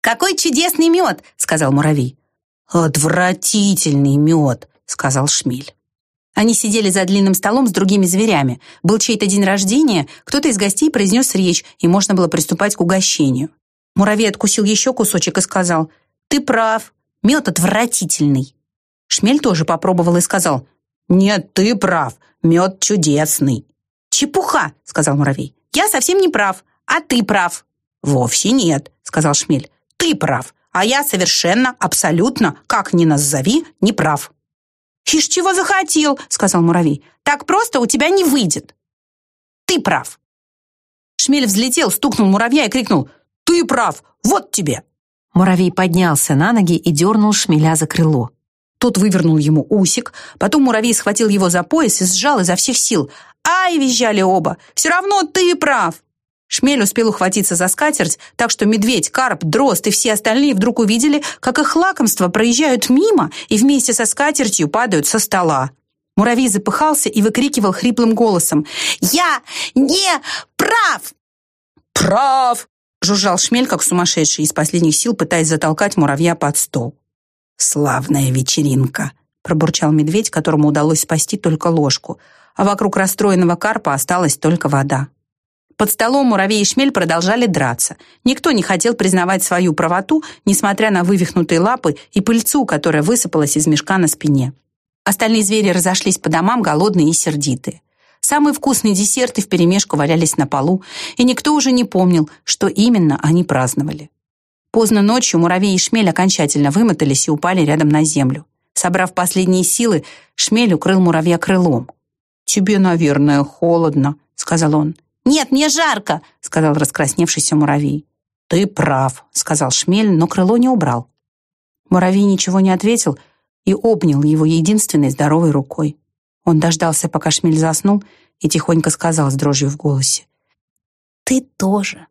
«Какой чудесный мед!» — сказал муравей. «Отвратительный мед!» — сказал Шмель. Они сидели за длинным столом с другими зверями. Был чей-то день рождения, кто-то из гостей произнес речь, и можно было приступать к угощению. Муравей откусил еще кусочек и сказал, «Ты прав, мед отвратительный». Шмель тоже попробовал и сказал, «Нет, ты прав, мед чудесный». «Чепуха», — сказал муравей, «я совсем не прав, а ты прав». «Вовсе нет», — сказал Шмель, «ты прав, а я совершенно, абсолютно, как ни назови, не прав». «Ишь, чего захотел», — сказал муравей. «Так просто у тебя не выйдет». «Ты прав». Шмель взлетел, стукнул муравья и крикнул «Ты прав, вот тебе». Муравей поднялся на ноги и дернул шмеля за крыло. Тот вывернул ему усик, потом муравей схватил его за пояс и сжал изо всех сил. «Ай!» — визжали оба. «Все равно ты прав!» Шмель успел ухватиться за скатерть, так что медведь, карп, дрозд и все остальные вдруг увидели, как их лакомства проезжают мимо и вместе со скатертью падают со стола. Муравей запыхался и выкрикивал хриплым голосом «Я не прав!» «Прав!» — жужжал шмель, как сумасшедший, из последних сил пытаясь затолкать муравья под стол. «Славная вечеринка!» — пробурчал медведь, которому удалось спасти только ложку, а вокруг расстроенного карпа осталась только вода. Под столом муравей и шмель продолжали драться. Никто не хотел признавать свою правоту, несмотря на вывихнутые лапы и пыльцу, которая высыпалась из мешка на спине. Остальные звери разошлись по домам, голодные и сердитые. Самые вкусные десерты вперемешку валялись на полу, и никто уже не помнил, что именно они праздновали. Поздно ночью муравей и шмель окончательно вымотались и упали рядом на землю. Собрав последние силы, шмель укрыл муравья крылом. «Тебе, наверное, холодно», — сказал он. «Нет, мне жарко», — сказал раскрасневшийся муравей. «Ты прав», — сказал Шмель, но крыло не убрал. Муравей ничего не ответил и обнял его единственной здоровой рукой. Он дождался, пока Шмель заснул, и тихонько сказал с дрожью в голосе. «Ты тоже